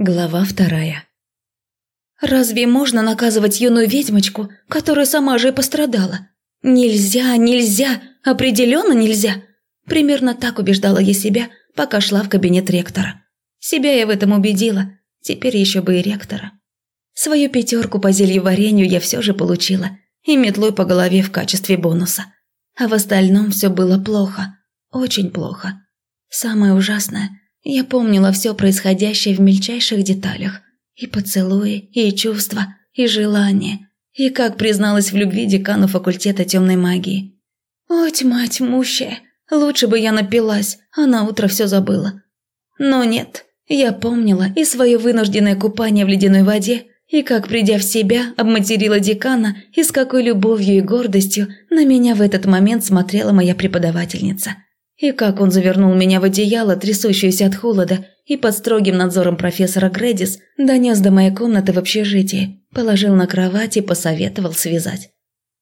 Глава вторая. Разве можно наказывать юную ведьмочку, которая сама же и пострадала? Нельзя, нельзя, определенно нельзя. Примерно так убеждала я себя, пока шла в кабинет ректора. Себя я в этом убедила, теперь еще бы и ректора. Свою пятерку по зельеварению я все же получила, и метлой по голове в качестве бонуса. А в остальном все было плохо, очень плохо. Самое ужасное – я помнила все происходящее в мельчайших деталях. И поцелуи, и чувства, и желания. И как призналась в любви декану факультета темной магии. О, тьма тьмущая, лучше бы я напилась, а на утро все забыла. Но нет, я помнила и свое вынужденное купание в ледяной воде, и как, придя в себя, обматерила декана, и с какой любовью и гордостью на меня в этот момент смотрела моя преподавательница – и как он завернул меня в одеяло, трясущееся от холода, и под строгим надзором профессора Грэдис донес до моей комнаты в общежитии, положил на кровать и посоветовал связать.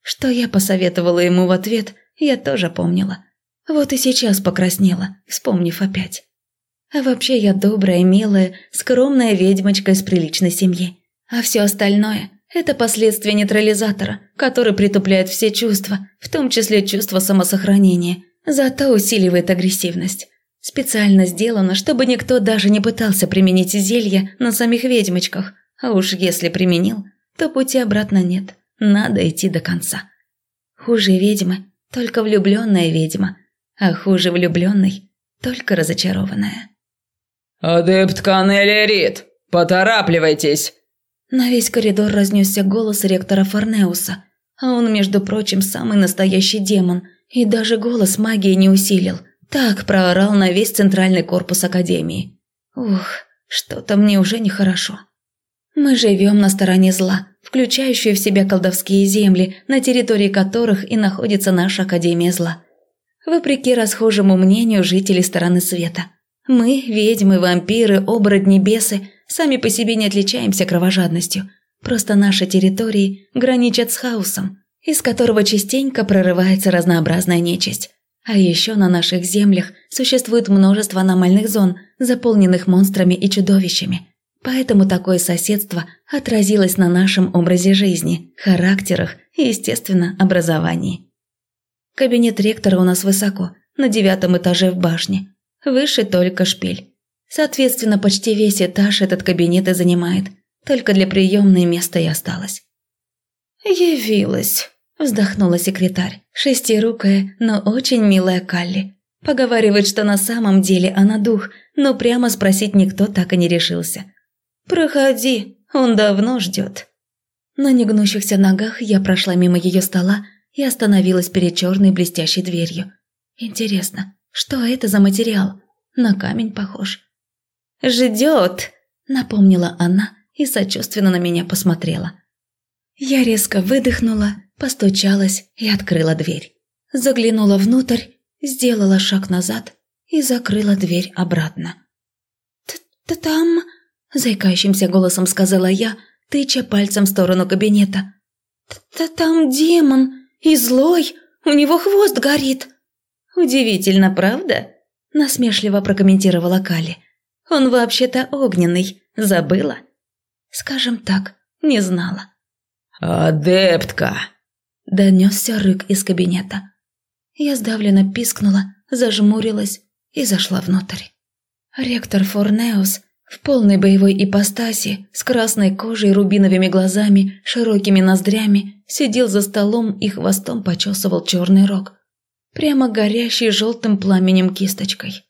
Что я посоветовала ему в ответ, я тоже помнила. Вот и сейчас покраснела, вспомнив опять. А вообще я добрая, милая, скромная ведьмочка из приличной семьи. А все остальное – это последствия нейтрализатора, который притупляет все чувства, в том числе чувство самосохранения – Зато усиливает агрессивность. Специально сделано, чтобы никто даже не пытался применить зелье на самих ведьмочках. А уж если применил, то пути обратно нет. Надо идти до конца. Хуже ведьмы – только влюбленная ведьма, а хуже влюбленной – только разочарованная. «Адепт Канелли Рид, поторапливайтесь!» На весь коридор разнесся голос ректора Форнеуса, а он, между прочим, самый настоящий демон – и даже голос магии не усилил. Так проорал на весь центральный корпус Академии. Ух, что-то мне уже нехорошо. Мы живем на стороне зла, включающей в себя колдовские земли, на территории которых и находится наша Академия зла. Вопреки расхожему мнению жителей стороны света. Мы, ведьмы, вампиры, оборотни, бесы, сами по себе не отличаемся кровожадностью. Просто наши территории граничат с хаосом, из которого частенько прорывается разнообразная нечисть. А еще на наших землях существует множество аномальных зон, заполненных монстрами и чудовищами. Поэтому такое соседство отразилось на нашем образе жизни, характерах и, естественно, образовании. Кабинет ректора у нас высоко, на девятом этаже в башне. Выше только шпиль. Соответственно, почти весь этаж этот кабинет и занимает. Только для приемной места и осталось. «Явилась», Вздохнула секретарь, шестирукая, но очень милая Калли. Поговаривает, что на самом деле она дух, но прямо спросить никто так и не решился. «Проходи, он давно ждет». На негнущихся ногах я прошла мимо ее стола и остановилась перед черной блестящей дверью. Интересно, что это за материал? На камень похож. «Ждет», — напомнила она и сочувственно на меня посмотрела. Я резко выдохнула постучалась и открыла дверь. Заглянула внутрь, сделала шаг назад и закрыла дверь обратно. «Т «Там...» – заикающимся голосом сказала я, тыча пальцем в сторону кабинета. «Т «Там демон, и злой, у него хвост горит». «Удивительно, правда?» – насмешливо прокомментировала Кали. «Он вообще-то огненный, забыла?» «Скажем так, не знала». «Адептка!» Донесся рык из кабинета. Я сдавленно пискнула, зажмурилась и зашла внутрь. Ректор Форнеус в полной боевой ипостаси, с красной кожей, рубиновыми глазами, широкими ноздрями, сидел за столом и хвостом почесывал черный рог, прямо горящий желтым пламенем кисточкой.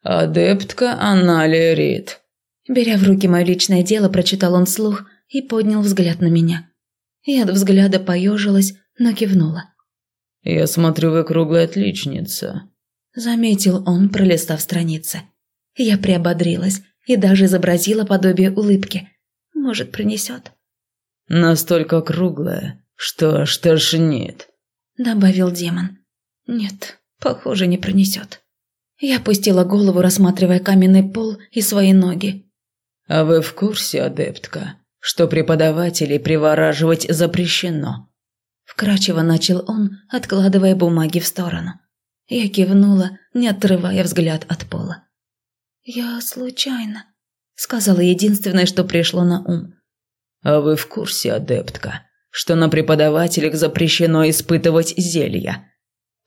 «Адептка Аналия Рид». Беря в руки мое личное дело, прочитал он слух и поднял взгляд на меня. Я от взгляда поежилась, но кивнула. «Я смотрю, вы круглая отличница», – заметил он, пролистав страницы. Я приободрилась и даже изобразила подобие улыбки. Может, принесет. «Настолько круглая, что аж тошнит», – добавил демон. «Нет, похоже, не принесет». Я опустила голову, рассматривая каменный пол и свои ноги. «А вы в курсе, адептка, что преподавателей привораживать запрещено. Вкрадчиво начал он, откладывая бумаги в сторону. Я кивнула, не отрывая взгляд от пола. «Я случайно», – сказала единственное, что пришло на ум. «А вы в курсе, адептка, что на преподавателях запрещено испытывать зелья?»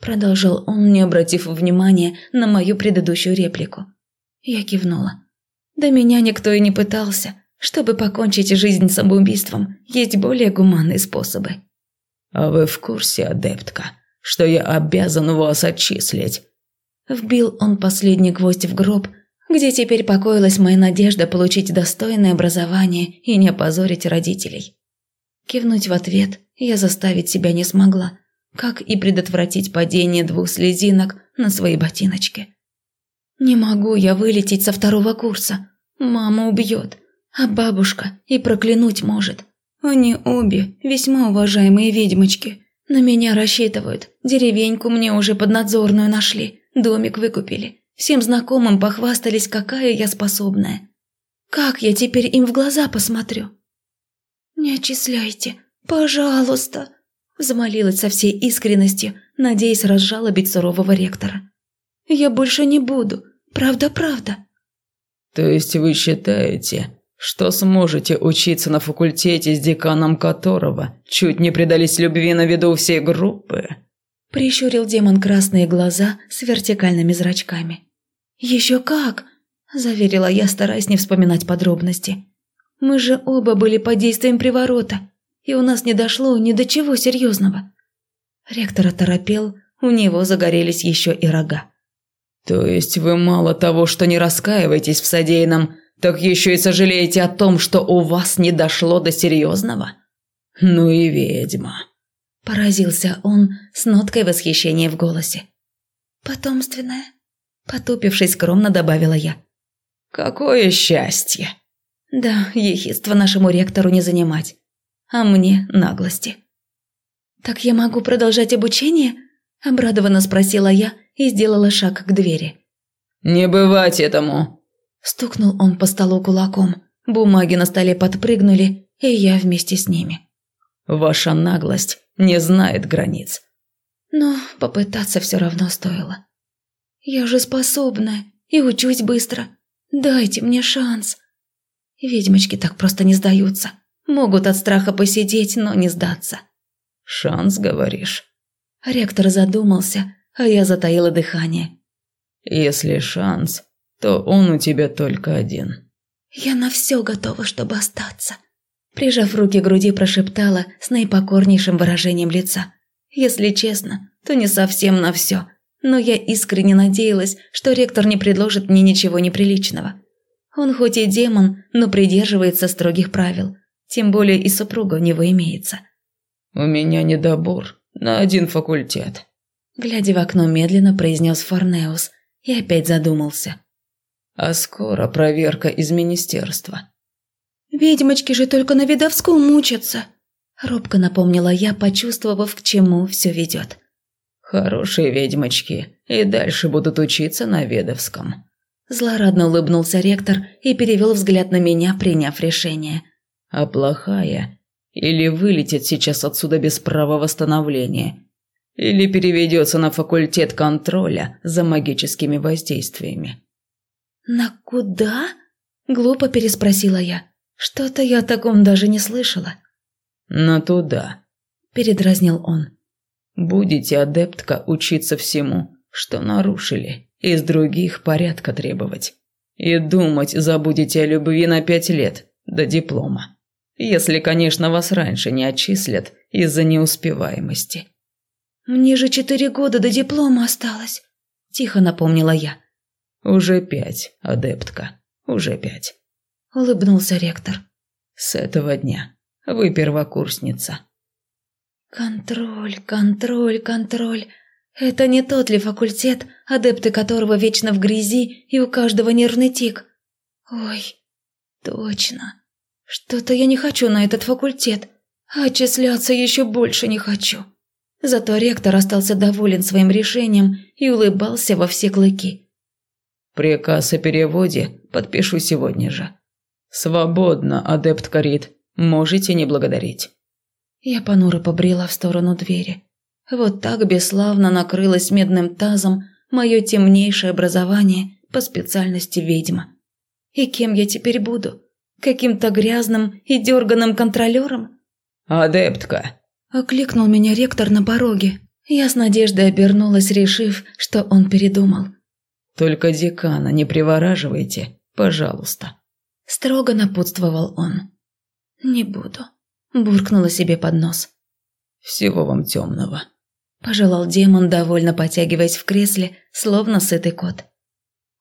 Продолжил он, не обратив внимания на мою предыдущую реплику. Я кивнула. Да меня никто и не пытался. Чтобы покончить жизнь самоубийством, есть более гуманные способы. «А вы в курсе, адептка, что я обязан вас отчислить?» Вбил он последний гвоздь в гроб, где теперь покоилась моя надежда получить достойное образование и не опозорить родителей. Кивнуть в ответ я заставить себя не смогла, как и предотвратить падение двух слезинок на свои ботиночки. Не могу я вылететь со второго курса. Мама убьет, а бабушка и проклянуть может. Они обе весьма уважаемые ведьмочки. На меня рассчитывают. Деревеньку мне уже поднадзорную нашли, домик выкупили. Всем знакомым похвастались, какая я способная. Как я теперь им в глаза посмотрю? «Не отчисляйте, пожалуйста», – взмолилась со всей искренностью, надеясь разжалобить сурового ректора. «Я больше не буду, правда-правда». «То есть вы считаете, что сможете учиться на факультете с деканом которого чуть не предались любви на виду всей группы?» Прищурил демон красные глаза с вертикальными зрачками. «Еще как!» – заверила я, стараясь не вспоминать подробности. «Мы же оба были под действием приворота, и у нас не дошло ни до чего серьезного». Ректор оторопел, у него загорелись еще и рога. «То есть вы мало того, что не раскаиваетесь в содеянном, так еще и сожалеете о том, что у вас не дошло до серьезного? Ну и ведьма!» Поразился он с ноткой восхищения в голосе. «Потомственная?» Потупившись скромно, добавила я. «Какое счастье!» «Да, ехидство нашему ректору не занимать. А мне наглости». «Так я могу продолжать обучение?» Обрадованно спросила я и сделала шаг к двери. «Не бывать этому!» Стукнул он по столу кулаком. Бумаги на столе подпрыгнули, и я вместе с ними. «Ваша наглость не знает границ». Но попытаться все равно стоило. «Я же способная и учусь быстро. Дайте мне шанс». Ведьмочки так просто не сдаются. Могут от страха посидеть, но не сдаться. «Шанс, говоришь?» Ректор задумался, а я затаила дыхание. «Если шанс, то он у тебя только один». «Я на все готова, чтобы остаться», – прижав руки к груди, прошептала с наипокорнейшим выражением лица. «Если честно, то не совсем на все но я искренне надеялась, что ректор не предложит мне ничего неприличного. Он хоть и демон, но придерживается строгих правил, тем более и супруга у него имеется. «У меня недобор на один факультет», – глядя в окно медленно произнес Форнеус и опять задумался. «А скоро проверка из министерства». «Ведьмочки же только на видовском мучатся», – робко напомнила я, почувствовав, к чему все ведет. Хорошие ведьмочки и дальше будут учиться на Ведовском. Злорадно улыбнулся ректор и перевел взгляд на меня, приняв решение. А плохая или вылетит сейчас отсюда без права восстановления, или переведется на факультет контроля за магическими воздействиями. «На куда?» – глупо переспросила я. «Что-то я о таком даже не слышала». «На туда», – передразнил он. Будете, адептка, учиться всему, что нарушили, из других порядка требовать. И думать забудете о любви на пять лет, до диплома. Если, конечно, вас раньше не отчислят из-за неуспеваемости. «Мне же четыре года до диплома осталось», – тихо напомнила я. «Уже пять, адептка, уже пять», – улыбнулся ректор. «С этого дня вы первокурсница». Контроль, контроль, контроль. Это не тот ли факультет, адепты которого вечно в грязи и у каждого нервный тик? Ой, точно. Что-то я не хочу на этот факультет, а отчисляться еще больше не хочу. Зато ректор остался доволен своим решением и улыбался во все клыки. «Приказ о переводе подпишу сегодня же. Свободно, адепт Карит, можете не благодарить». Я понуро побрела в сторону двери. Вот так бесславно накрылось медным тазом мое темнейшее образование по специальности ведьма. И кем я теперь буду? Каким-то грязным и дерганым контролером? «Адептка!» – окликнул меня ректор на пороге. Я с надеждой обернулась, решив, что он передумал. «Только декана не привораживайте, пожалуйста», – строго напутствовал он. «Не буду», – буркнула себе под нос. «Всего вам темного», – пожелал демон, довольно потягиваясь в кресле, словно сытый кот.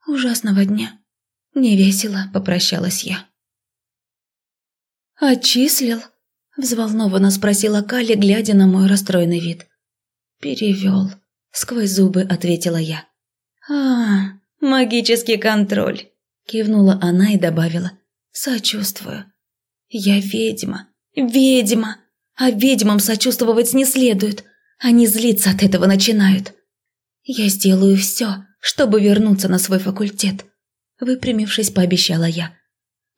«Ужасного дня. Невесело попрощалась я». «Отчислил?» – взволнованно спросила Кали, глядя на мой расстроенный вид. «Перевел», – сквозь зубы ответила я. «А, магический контроль», – кивнула она и добавила. «Сочувствую. Я ведьма, ведьма, а ведьмам сочувствовать не следует. Они злиться от этого начинают. Я сделаю все, чтобы вернуться на свой факультет», – выпрямившись, пообещала я.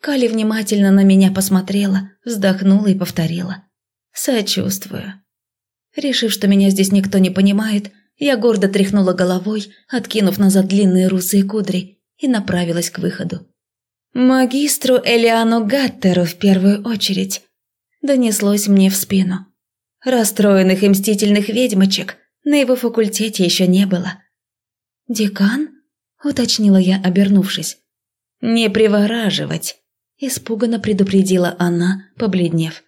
Кали внимательно на меня посмотрела, вздохнула и повторила. «Сочувствую». Решив, что меня здесь никто не понимает, я гордо тряхнула головой, откинув назад длинные русые кудри, и направилась к выходу. «Магистру Элиану Гаттеру в первую очередь», – донеслось мне в спину. Расстроенных и мстительных ведьмочек на его факультете еще не было. «Декан?» – уточнила я, обернувшись. «Не привораживать», – испуганно предупредила она, побледнев.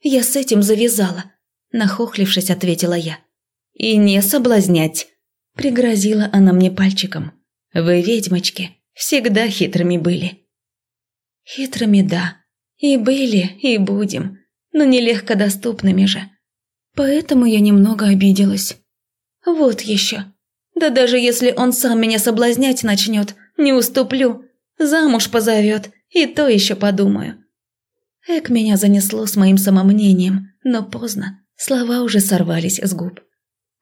«Я с этим завязала», – нахохлившись, ответила я. «И не соблазнять», – пригрозила она мне пальчиком. «Вы, ведьмочки, всегда хитрыми были». «Хитрыми, да. И были, и будем. Но нелегко доступными же. Поэтому я немного обиделась. Вот еще. Да даже если он сам меня соблазнять начнет, не уступлю. Замуж позовет, и то еще подумаю. Эк, меня занесло с моим самомнением, но поздно. Слова уже сорвались с губ.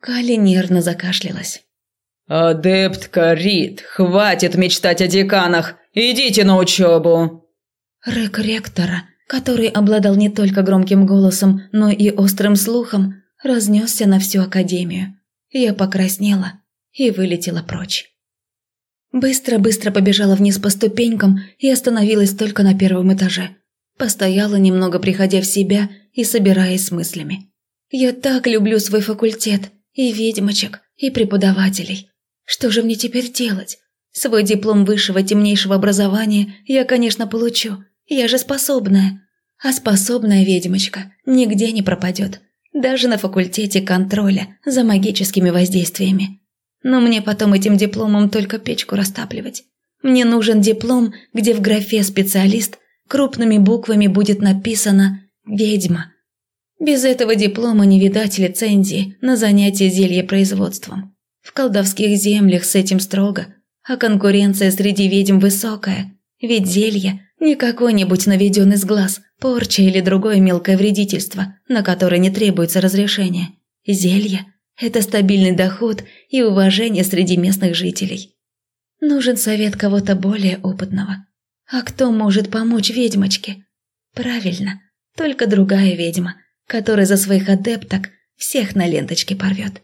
Кали нервно закашлялась. «Адептка Рид, хватит мечтать о деканах! Идите на учебу!» Рэк ректора, который обладал не только громким голосом, но и острым слухом, разнесся на всю академию. Я покраснела и вылетела прочь. Быстро-быстро побежала вниз по ступенькам и остановилась только на первом этаже. Постояла немного, приходя в себя и собираясь с мыслями. Я так люблю свой факультет, и ведьмочек, и преподавателей. Что же мне теперь делать? Свой диплом высшего темнейшего образования я, конечно, получу. Я же способная. А способная ведьмочка нигде не пропадет. Даже на факультете контроля за магическими воздействиями. Но мне потом этим дипломом только печку растапливать. Мне нужен диплом, где в графе «специалист» крупными буквами будет написано «Ведьма». Без этого диплома не видать лицензии на занятие зельепроизводством. В колдовских землях с этим строго, а конкуренция среди ведьм высокая, ведь зелье не какой-нибудь наведенный с глаз, порча или другое мелкое вредительство, на которое не требуется разрешение. Зелье – это стабильный доход и уважение среди местных жителей. Нужен совет кого-то более опытного. А кто может помочь ведьмочке? Правильно, только другая ведьма, которая за своих адепток всех на ленточке порвет.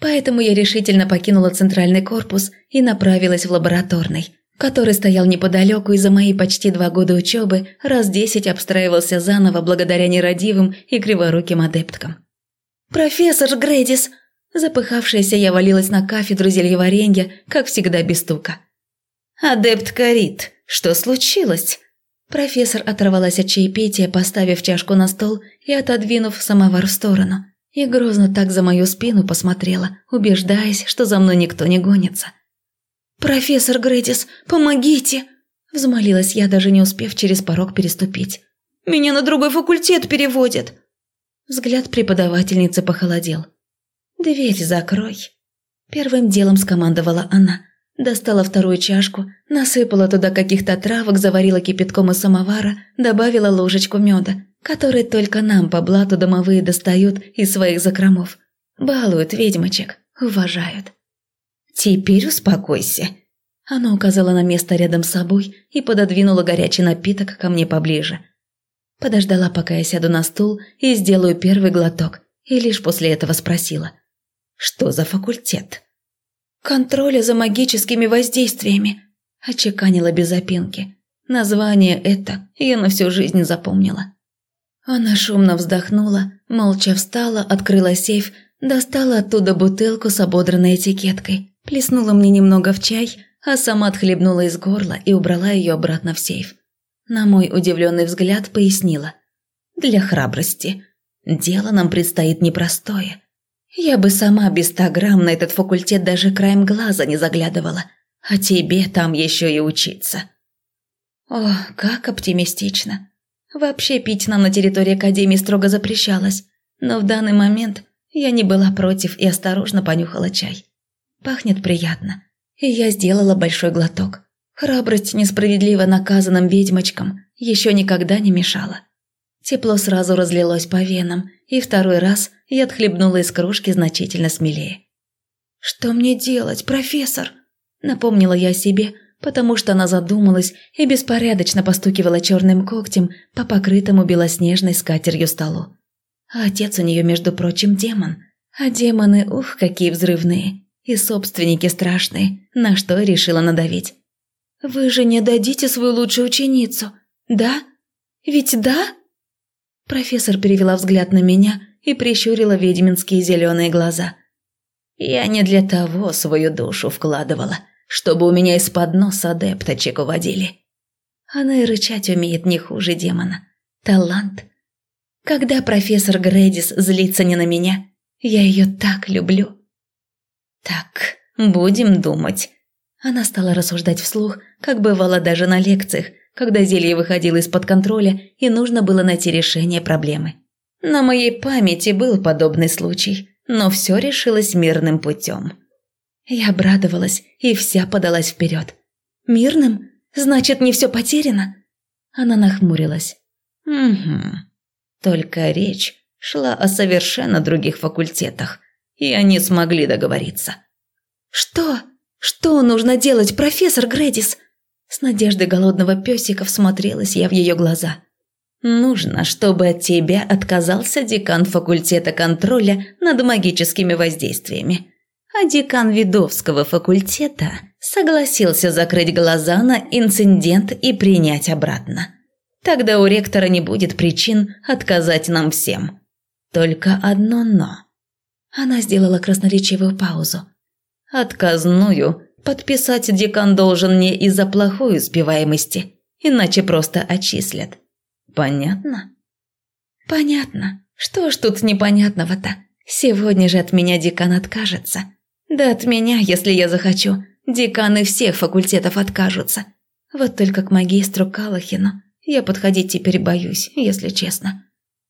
Поэтому я решительно покинула центральный корпус и направилась в лабораторный, который стоял неподалеку и за мои почти два года учебы раз десять обстраивался заново благодаря нерадивым и криворуким адепткам. «Профессор Грэдис!» Запыхавшаяся я валилась на кафедру зельеваренья, как всегда без стука. «Адепт Карит, что случилось?» Профессор оторвалась от чаепития, поставив чашку на стол и отодвинув самовар в сторону. И грозно так за мою спину посмотрела, убеждаясь, что за мной никто не гонится. «Профессор Грэдис, помогите!» Взмолилась я, даже не успев через порог переступить. «Меня на другой факультет переводят!» Взгляд преподавательницы похолодел. «Дверь закрой!» Первым делом скомандовала она – Достала вторую чашку, насыпала туда каких-то травок, заварила кипятком из самовара, добавила ложечку меда, который только нам по блату домовые достают из своих закромов. Балуют ведьмочек, уважают. «Теперь успокойся». Она указала на место рядом с собой и пододвинула горячий напиток ко мне поближе. Подождала, пока я сяду на стул и сделаю первый глоток, и лишь после этого спросила. «Что за факультет?» «Контроля за магическими воздействиями», – очеканила без опинки. Название это я на всю жизнь запомнила. Она шумно вздохнула, молча встала, открыла сейф, достала оттуда бутылку с ободранной этикеткой, плеснула мне немного в чай, а сама отхлебнула из горла и убрала ее обратно в сейф. На мой удивленный взгляд пояснила. «Для храбрости. Дело нам предстоит непростое. Я бы сама без ста грамм на этот факультет даже краем глаза не заглядывала, а тебе там еще и учиться». О, как оптимистично. Вообще пить нам на территории Академии строго запрещалось, но в данный момент я не была против и осторожно понюхала чай. Пахнет приятно, и я сделала большой глоток. Храбрость несправедливо наказанным ведьмочкам еще никогда не мешала. Тепло сразу разлилось по венам, и второй раз я отхлебнула из кружки значительно смелее. «Что мне делать, профессор?» Напомнила я себе, потому что она задумалась и беспорядочно постукивала черным когтем по покрытому белоснежной скатерью столу. А отец у нее, между прочим, демон. А демоны, ух, какие взрывные. И собственники страшные, на что решила надавить. «Вы же не дадите свою лучшую ученицу, да? Ведь да?» Профессор перевела взгляд на меня и прищурила ведьминские зеленые глаза. «Я не для того свою душу вкладывала», чтобы у меня из-под носа адепточек уводили. Она и рычать умеет не хуже демона. Талант. Когда профессор Грэдис злится не на меня, я ее так люблю. Так, будем думать. Она стала рассуждать вслух, как бывало даже на лекциях, когда зелье выходило из-под контроля и нужно было найти решение проблемы. На моей памяти был подобный случай, но все решилось мирным путем. Я обрадовалась и вся подалась вперед. «Мирным? Значит, не все потеряно?» Она нахмурилась. «Угу. Только речь шла о совершенно других факультетах, и они смогли договориться». «Что? Что нужно делать, профессор Грэдис?» С надеждой голодного песика всмотрелась я в ее глаза. «Нужно, чтобы от тебя отказался декан факультета контроля над магическими воздействиями а декан Видовского факультета согласился закрыть глаза на инцидент и принять обратно. Тогда у ректора не будет причин отказать нам всем. Только одно «но». Она сделала красноречивую паузу. Отказную подписать декан должен не из-за плохой успеваемости, иначе просто отчислят. Понятно? Понятно. Что ж тут непонятного-то? Сегодня же от меня декан откажется. Да от меня, если я захочу, деканы всех факультетов откажутся. Вот только к магистру Калахину я подходить теперь боюсь, если честно.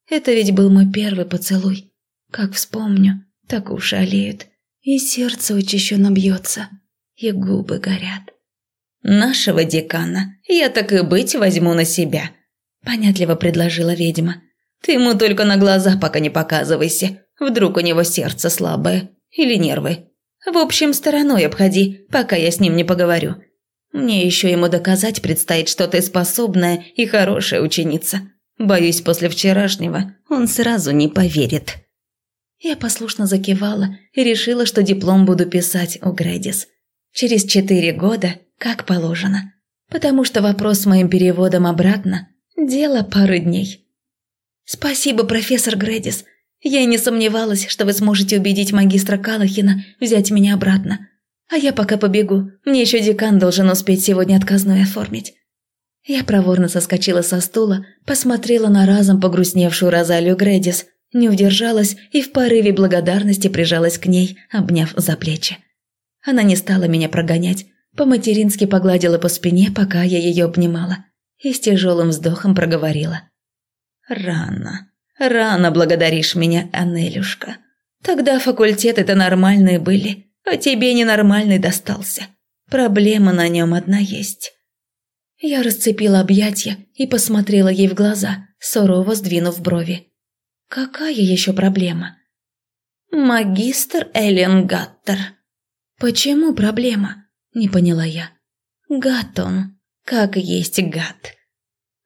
Это ведь был мой первый поцелуй. Как вспомню, так уши олеют, и сердце учащенно бьется, и губы горят. «Нашего декана я так и быть возьму на себя», – понятливо предложила ведьма. «Ты ему только на глаза пока не показывайся, вдруг у него сердце слабое или нервы. В общем, стороной обходи, пока я с ним не поговорю. Мне еще ему доказать предстоит, что ты способная и хорошая ученица. Боюсь, после вчерашнего он сразу не поверит». Я послушно закивала и решила, что диплом буду писать у Грэдис. Через четыре года, как положено. Потому что вопрос с моим переводом обратно – дело пары дней. «Спасибо, профессор Грэдис. Я и не сомневалась, что вы сможете убедить магистра Калахина взять меня обратно. А я пока побегу, мне еще декан должен успеть сегодня отказную оформить». Я проворно соскочила со стула, посмотрела на разом погрустневшую Розалию Грэдис, не удержалась и в порыве благодарности прижалась к ней, обняв за плечи. Она не стала меня прогонять, по-матерински погладила по спине, пока я ее обнимала, и с тяжелым вздохом проговорила. «Рано. Рано благодаришь меня, Анелюшка. Тогда факультеты-то нормальные были, а тебе ненормальный достался. Проблема на нем одна есть». Я расцепила объятия и посмотрела ей в глаза, сурово сдвинув брови. «Какая еще проблема?» «Магистр Эллен Гаттер». «Почему проблема?» – не поняла я. «Гад он, как есть гад».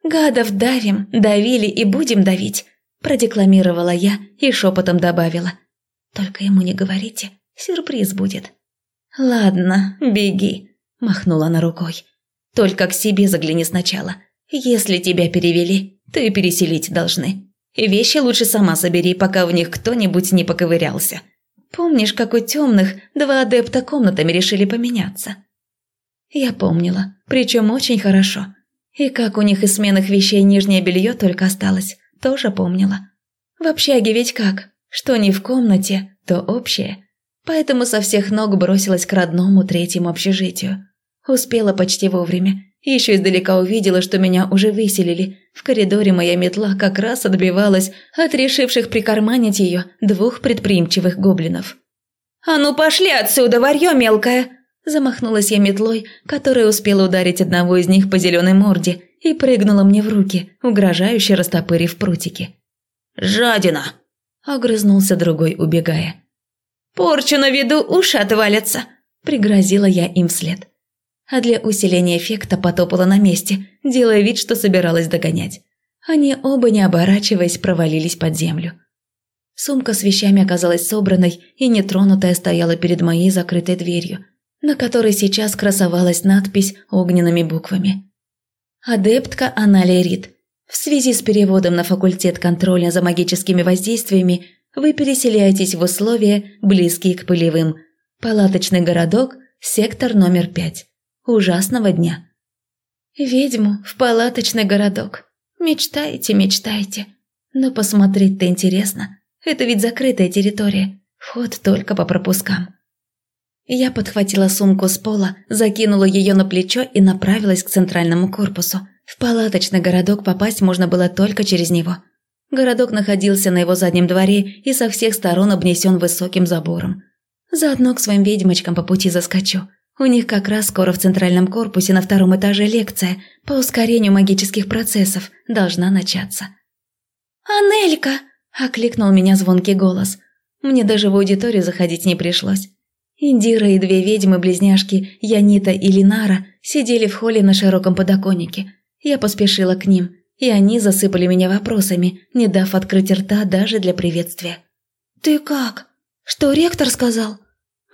«Гадов давим, давили и будем давить продекламировала я и шепотом добавила. «Только ему не говорите, сюрприз будет». «Ладно, беги», – махнула она рукой. Только к себе загляни сначала. Если тебя перевели, то и переселить должны. Вещи лучше сама собери, пока в них кто-нибудь не поковырялся. Помнишь, как у темных два адепта комнатами решили поменяться? Я помнила, причем очень хорошо. И как у них из сменных вещей нижнее белье только осталось, тоже помнила. В общаге ведь как? Что не в комнате, то общее. Поэтому со всех ног бросилась к родному третьему общежитию. Успела почти вовремя. Еще издалека увидела, что меня уже выселили. В коридоре моя метла как раз отбивалась от решивших прикарманить ее двух предприимчивых гоблинов. «А ну пошли отсюда, варьё мелкое!» Замахнулась я метлой, которая успела ударить одного из них по зеленой морде и прыгнула мне в руки, угрожающе растопырив прутики. «Жадина!» – огрызнулся другой, убегая. «Порчу на виду, уши отвалятся!» – пригрозила я им вслед. А для усиления эффекта потопала на месте, делая вид, что собиралась догонять. Они оба, не оборачиваясь, провалились под землю. Сумка с вещами оказалась собранной и нетронутая стояла перед моей закрытой дверью – на которой сейчас красовалась надпись огненными буквами. Адептка Аналия Рид. В связи с переводом на факультет контроля за магическими воздействиями вы переселяетесь в условия, близкие к пылевым. Палаточный городок, сектор номер пять. Ужасного дня. Ведьму в палаточный городок. Мечтаете, мечтаете. Но посмотреть-то интересно. Это ведь закрытая территория. Вход только по пропускам. Я подхватила сумку с пола, закинула ее на плечо и направилась к центральному корпусу. В палаточный городок попасть можно было только через него. Городок находился на его заднем дворе и со всех сторон обнесен высоким забором. Заодно к своим ведьмочкам по пути заскочу. У них как раз скоро в центральном корпусе на втором этаже лекция по ускорению магических процессов должна начаться. «Анелька!» – окликнул меня звонкий голос. Мне даже в аудиторию заходить не пришлось. Индира и две ведьмы-близняшки, Янита и Линара, сидели в холле на широком подоконнике. Я поспешила к ним, и они засыпали меня вопросами, не дав открыть рта даже для приветствия. «Ты как? Что ректор сказал?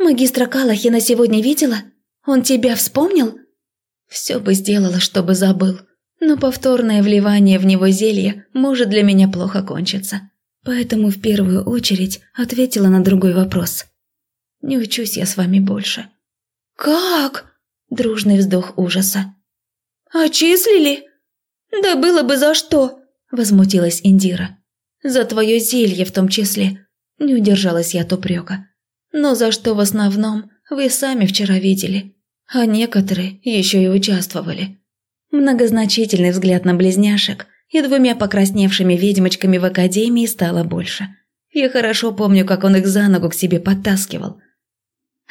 Магистра Калахина сегодня видела? Он тебя вспомнил?» Все бы сделала, чтобы забыл, но повторное вливание в него зелья может для меня плохо кончиться. Поэтому в первую очередь ответила на другой вопрос – не учусь я с вами больше». «Как?» – дружный вздох ужаса. «Отчислили? Да было бы за что!» – возмутилась Индира. «За твое зелье в том числе». Не удержалась я от упрека. «Но за что в основном вы сами вчера видели, а некоторые еще и участвовали». Многозначительный взгляд на близняшек и двумя покрасневшими ведьмочками в академии стало больше. Я хорошо помню, как он их за ногу к себе подтаскивал –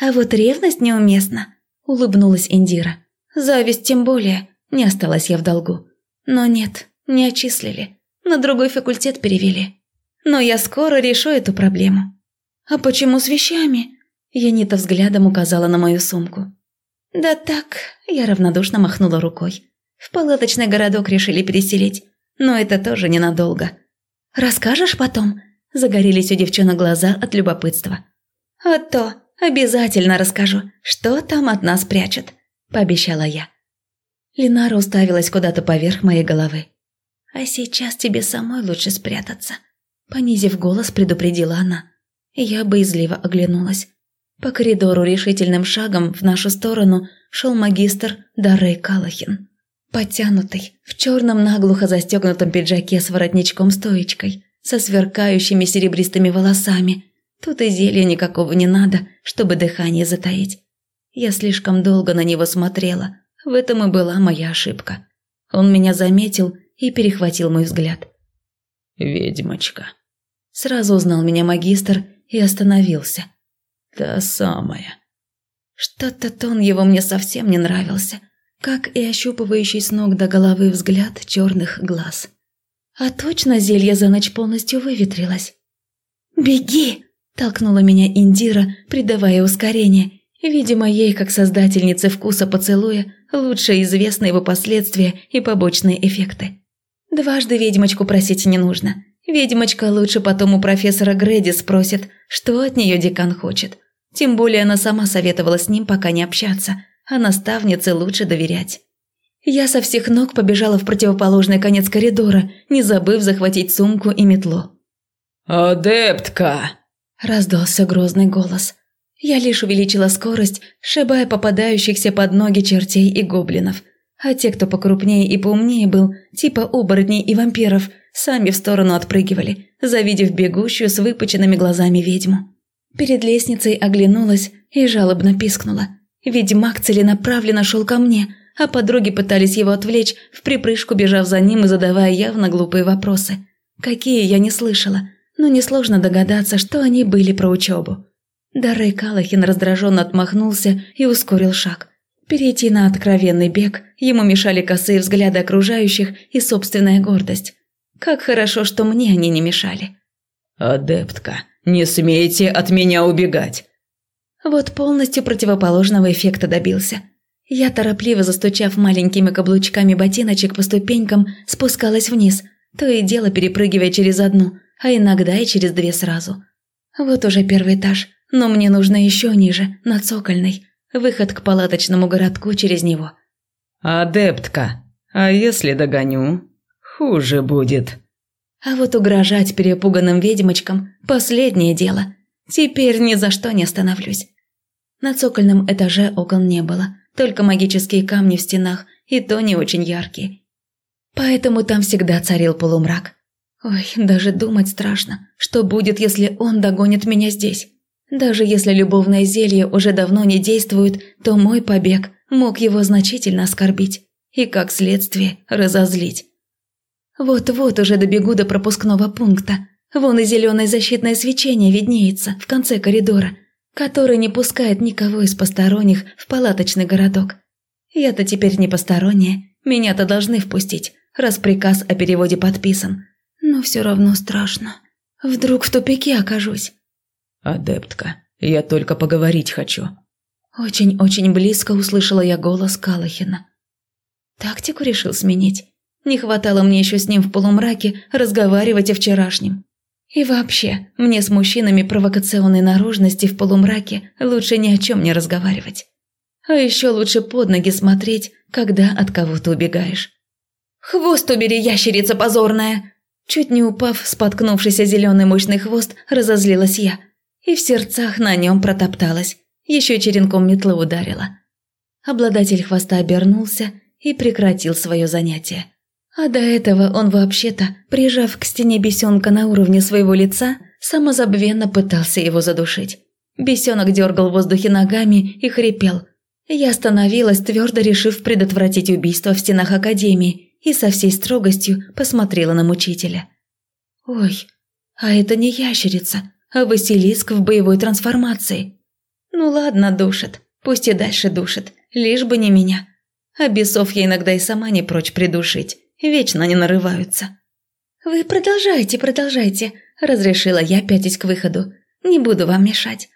а вот ревность неуместна, улыбнулась Индира. Зависть тем более, не осталась я в долгу. Но нет, не отчислили, на другой факультет перевели. Но я скоро решу эту проблему. А почему с вещами? Янита взглядом указала на мою сумку. Да так, я равнодушно махнула рукой. В палаточный городок решили переселить, но это тоже ненадолго. Расскажешь потом? Загорелись у девчонок глаза от любопытства. А то, «Обязательно расскажу, что там от нас прячут», – пообещала я. Ленара уставилась куда-то поверх моей головы. «А сейчас тебе самой лучше спрятаться», – понизив голос, предупредила она. Я боязливо оглянулась. По коридору решительным шагом в нашу сторону шел магистр Даррей Калахин. Подтянутый, в черном наглухо застегнутом пиджаке с воротничком-стоечкой, со сверкающими серебристыми волосами – Тут и зелья никакого не надо, чтобы дыхание затаить. Я слишком долго на него смотрела. В этом и была моя ошибка. Он меня заметил и перехватил мой взгляд. «Ведьмочка». Сразу узнал меня магистр и остановился. «Та самая». Что-то тон его мне совсем не нравился, как и ощупывающий с ног до головы взгляд черных глаз. А точно зелье за ночь полностью выветрилось. «Беги!» Толкнула меня Индира, придавая ускорение. Видимо, ей, как создательнице вкуса поцелуя, лучше известны его последствия и побочные эффекты. Дважды ведьмочку просить не нужно. Ведьмочка лучше потом у профессора Грэди спросит, что от нее декан хочет. Тем более она сама советовала с ним пока не общаться, а наставнице лучше доверять. Я со всех ног побежала в противоположный конец коридора, не забыв захватить сумку и метлу. «Адептка!» – раздался грозный голос. Я лишь увеличила скорость, шибая попадающихся под ноги чертей и гоблинов. А те, кто покрупнее и поумнее был, типа оборотней и вампиров, сами в сторону отпрыгивали, завидев бегущую с выпученными глазами ведьму. Перед лестницей оглянулась и жалобно пискнула. Ведьмак целенаправленно шел ко мне, а подруги пытались его отвлечь, в припрыжку бежав за ним и задавая явно глупые вопросы. Какие я не слышала, но несложно догадаться, что они были про учебу. Даррей Калахин раздраженно отмахнулся и ускорил шаг. Перейти на откровенный бег ему мешали косые взгляды окружающих и собственная гордость. Как хорошо, что мне они не мешали. «Адептка, не смейте от меня убегать!» Вот полностью противоположного эффекта добился. Я, торопливо застучав маленькими каблучками ботиночек по ступенькам, спускалась вниз, то и дело перепрыгивая через одну, а иногда и через две сразу. Вот уже первый этаж, но мне нужно еще ниже, на цокольный, выход к палаточному городку через него. «Адептка, а если догоню, хуже будет». А вот угрожать перепуганным ведьмочкам – последнее дело. Теперь ни за что не остановлюсь. На цокольном этаже окон не было, только магические камни в стенах, и то не очень яркие. Поэтому там всегда царил полумрак. Ой, даже думать страшно, что будет, если он догонит меня здесь. Даже если любовное зелье уже давно не действует, то мой побег мог его значительно оскорбить и, как следствие, разозлить. Вот-вот уже добегу до пропускного пункта. Вон и зеленое защитное свечение виднеется в конце коридора, который не пускает никого из посторонних в палаточный городок. Я-то теперь не посторонняя, меня-то должны впустить, раз приказ о переводе подписан. Но все равно страшно. Вдруг в тупике окажусь. «Адептка, я только поговорить хочу». Очень-очень близко услышала я голос Калахина. Тактику решил сменить. Не хватало мне еще с ним в полумраке разговаривать о вчерашнем. И вообще, мне с мужчинами провокационной наружности в полумраке лучше ни о чем не разговаривать. А еще лучше под ноги смотреть, когда от кого-то убегаешь. «Хвост убери, ящерица позорная!» Чуть не упав, споткнувшийся зеленый мощный хвост, разозлилась я. И в сердцах на нем протопталась, еще черенком метлы ударила. Обладатель хвоста обернулся и прекратил свое занятие. А до этого он вообще-то, прижав к стене бесенка на уровне своего лица, самозабвенно пытался его задушить. Бесенок дергал в воздухе ногами и хрипел. Я остановилась, твердо решив предотвратить убийство в стенах Академии, и со всей строгостью посмотрела на мучителя. «Ой, а это не ящерица, а Василиск в боевой трансформации. Ну ладно, душит, пусть и дальше душит, лишь бы не меня. А бесов я иногда и сама не прочь придушить». Вечно они нарываются. «Вы продолжайте, продолжайте», – разрешила я, пятясь к выходу. «Не буду вам мешать».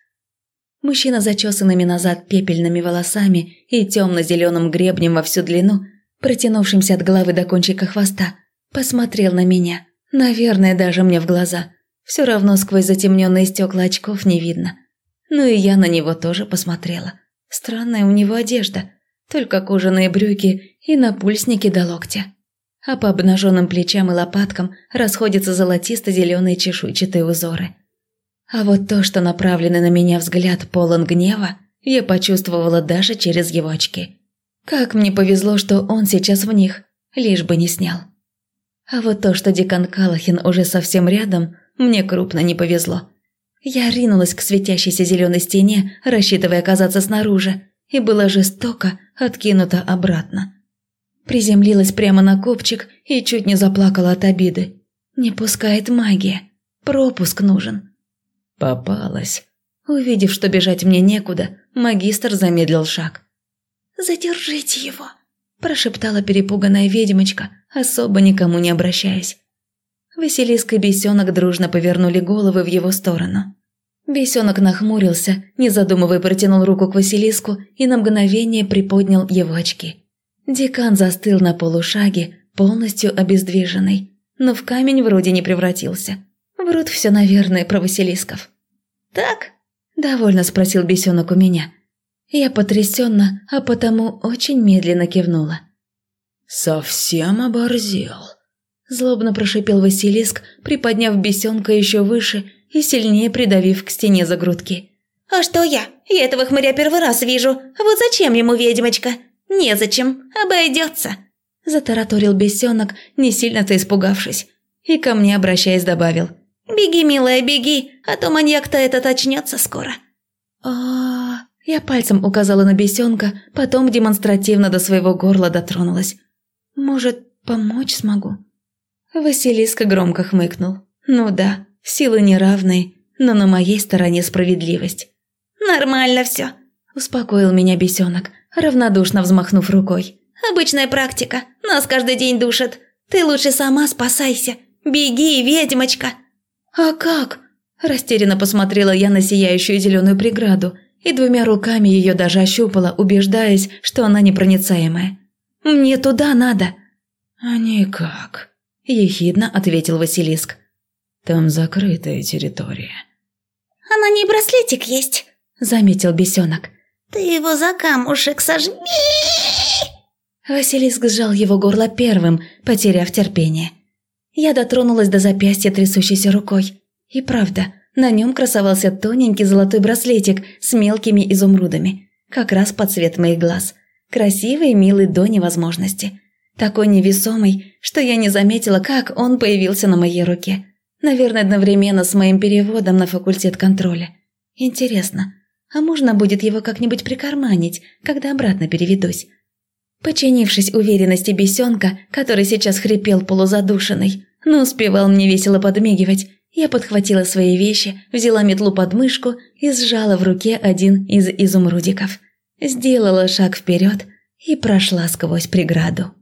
Мужчина, зачесанными назад пепельными волосами и темно-зеленым гребнем во всю длину, протянувшимся от головы до кончика хвоста, посмотрел на меня. Наверное, даже мне в глаза. Все равно сквозь затемненные стекла очков не видно. Ну и я на него тоже посмотрела. Странная у него одежда, только кожаные брюки и напульсники до локтя а по обнаженным плечам и лопаткам расходятся золотисто-зеленые чешуйчатые узоры. А вот то, что направленный на меня взгляд полон гнева, я почувствовала даже через его очки. Как мне повезло, что он сейчас в них, лишь бы не снял. А вот то, что Дикон Калахин уже совсем рядом, мне крупно не повезло. Я ринулась к светящейся зеленой стене, рассчитывая оказаться снаружи, и была жестоко откинута обратно. Приземлилась прямо на копчик и чуть не заплакала от обиды. Не пускает магия. Пропуск нужен. Попалась. Увидев, что бежать мне некуда, магистр замедлил шаг. «Задержите его!» – прошептала перепуганная ведьмочка, особо никому не обращаясь. Василиск и Бесенок дружно повернули головы в его сторону. Бесенок нахмурился, не задумывая протянул руку к Василиску и на мгновение приподнял его очки. Декан застыл на полушаге, полностью обездвиженный, но в камень вроде не превратился. Врут все, наверное, про Василисков. «Так?» – довольно спросил бесенок у меня. Я потрясенно, а потому очень медленно кивнула. «Совсем оборзел», – злобно прошипел Василиск, приподняв бесенка еще выше и сильнее придавив к стене за грудки. «А что я? Я этого хмыря первый раз вижу. Вот зачем ему ведьмочка? Незачем, обойдется», – затараторил бесенок, не сильно-то испугавшись. И ко мне, обращаясь, добавил. «Беги, милая, беги, а то маньяк-то этот очнется скоро». а Я пальцем указала на бесенка, потом демонстративно до своего горла дотронулась. «Может, помочь смогу?» Василиска громко хмыкнул. «Ну да, силы неравные, но на моей стороне справедливость». «Нормально все», – успокоил меня бесенок, равнодушно взмахнув рукой. «Обычная практика, нас каждый день душат. Ты лучше сама спасайся. Беги, ведьмочка!» «А как?» – растерянно посмотрела я на сияющую зеленую преграду и двумя руками ее даже ощупала, убеждаясь, что она непроницаемая. «Мне туда надо!» «А никак», – ехидно ответил Василиск. «Там закрытая территория». «А на ней браслетик есть», – заметил бесенок. «Ты его за камушек сожми!» Василиск сжал его горло первым, потеряв терпение. Я дотронулась до запястья трясущейся рукой. И правда, на нем красовался тоненький золотой браслетик с мелкими изумрудами, как раз под цвет моих глаз. Красивый и милый до невозможности. Такой невесомый, что я не заметила, как он появился на моей руке. Наверное, одновременно с моим переводом на факультет контроля. Интересно, а можно будет его как-нибудь прикарманить, когда обратно переведусь? Починившись уверенности бесенка, который сейчас хрипел полузадушенный, но успевал мне весело подмигивать, я подхватила свои вещи, взяла метлу под мышку и сжала в руке один из изумрудиков. Сделала шаг вперед и прошла сквозь преграду.